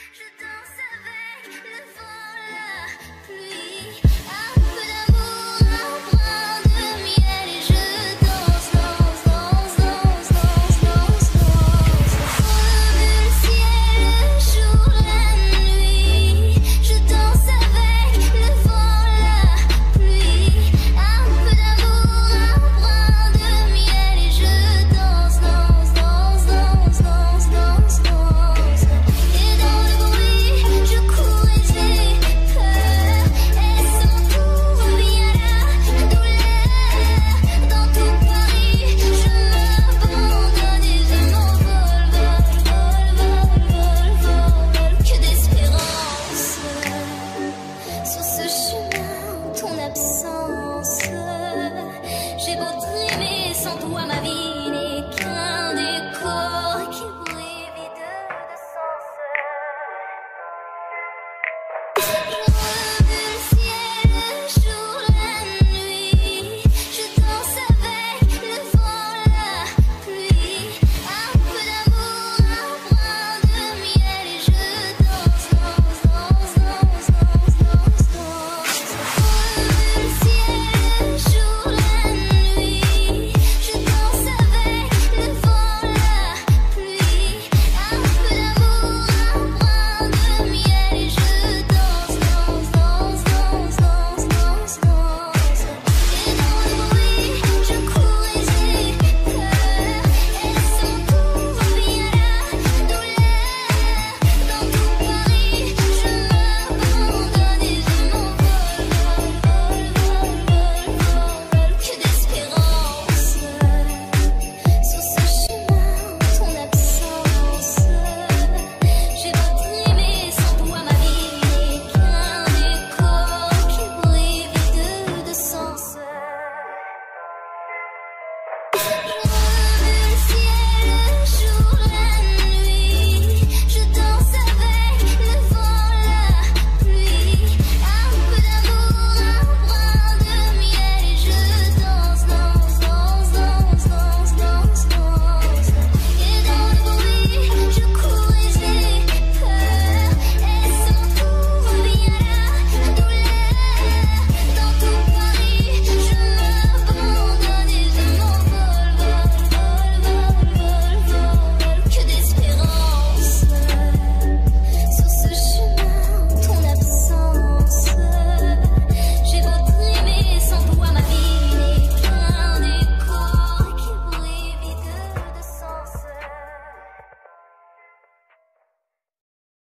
You got Tua